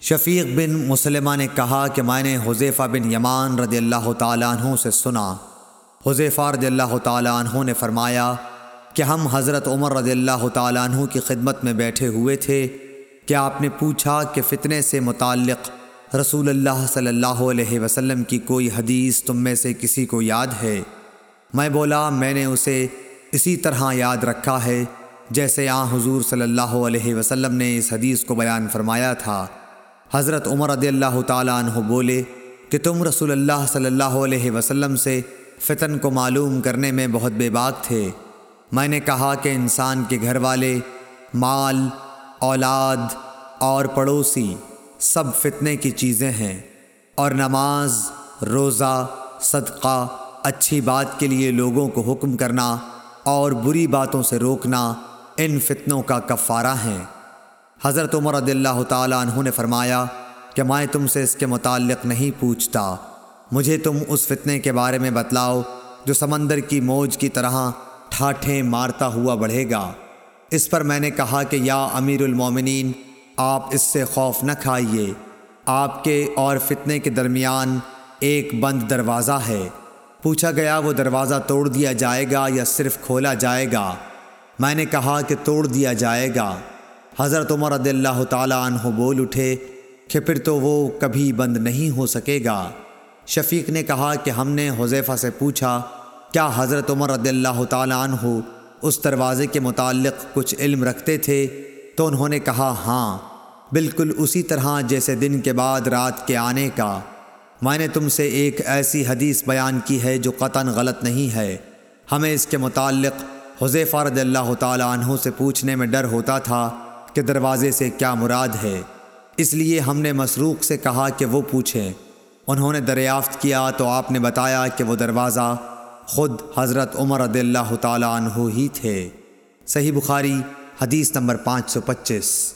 شفیق بن مسلمہ نے کہا کہ میں نے حذیفہ بن یمان رضی اللہ تعالیٰ عنہ سے سنا۔ حذیفہ رضی اللہ تعالیٰ عنہ نے فرمایا کہ ہم حضرت عمر رضی اللہ تعالیٰ عنہ کی خدمت میں بیٹھے ہوئے تھے۔ کہ آپ نے پوچھا کہ فتنے سے متعلق رسول اللہ صلی اللہ علیہ وسلم کی کوئی حدیث تم میں سے کسی کو یاد ہے؟ میں بولا، میں نے اسے اسی طرح یاد رکھا ہے، جیسے آ حضور صلی اللہ علیہ وسلم نے اس حدیث کو بیان فرمایا تھا۔ حضرت عمر رضی اللہ تعالیٰ عنہ بولے کہ تم رسول اللہ صلی اللہ علیہ وسلم سے فتن کو معلوم کرنے میں بہت بے باک تھے۔ میں نے کہا کہ انسان کے گھر والے، مال، اولاد اور پڑوسی سب فتنے کی چیزیں ہیں اور نماز، روزہ، صدقہ، اچھی بات کے لیے لوگوں کو حکم کرنا اور بری باتوں سے روکنا ان فتنوں کا کفارہ ہیں حضرت عمر رضی اللہ تعالیٰ عنہ نے فرمایا کہ میں تم سے اس کے متعلق نہیں پوچھتا۔ مجھے تم اس فتنے کے بارے میں بتلاؤ جو سمندر کی موج کی طرح ٹھاٹھیں مارتا ہوا بڑھے گا۔ اس پر میں نے کہا کہ یا امیر المومنین، آپ اس سے خوف نہ کھائیے۔ آپ کے اور فتنے کے درمیان ایک بند دروازہ ہے۔ پوچھا گیا، وہ دروازہ توڑ دیا جائے گا یا صرف کھولا جائے گا؟ میں نے کہا کہ توڑ دیا جائے گا۔ حضرت عمر رضی اللہ تعالیٰ عنہ بول اٹھے کہ پھر تو وہ کبھی بند نہیں ہو سکے گا۔ شفیق نے کہا کہ ہم نے حذیفہ سے پوچھا، کیا حضرت عمر رضی اللہ تعالیٰ عنہ اس دروازے کے متعلق کچھ علم رکھتے تھے؟ تو انہوں نے کہا ہاں بالکل اسی طرح جیسے دن کے بعد رات کے آنے کا۔ میں نے تم سے ایک ایسی حدیث بیان کی ہے جو قطن غلط نہیں ہے۔ ہمیں اس کے متعلق حضیفہ رضی اللہ تعالیٰ عنہ سے پوچھنے میں ڈر ہوتا تھا۔ کہ دروازے سے کیا مراد ہے؟ اس لیے ہم نے مسروق سے کہا کہ وہ پوچھیں۔ انہوں نے دریافت کیا تو آپ نے بتایا کہ وہ دروازہ خود حضرت عمر رضی اللہ تعالیٰ عنہ ہی تھے۔ صحیح بخاری، حدیث نمبر پانچ سو پچیس۔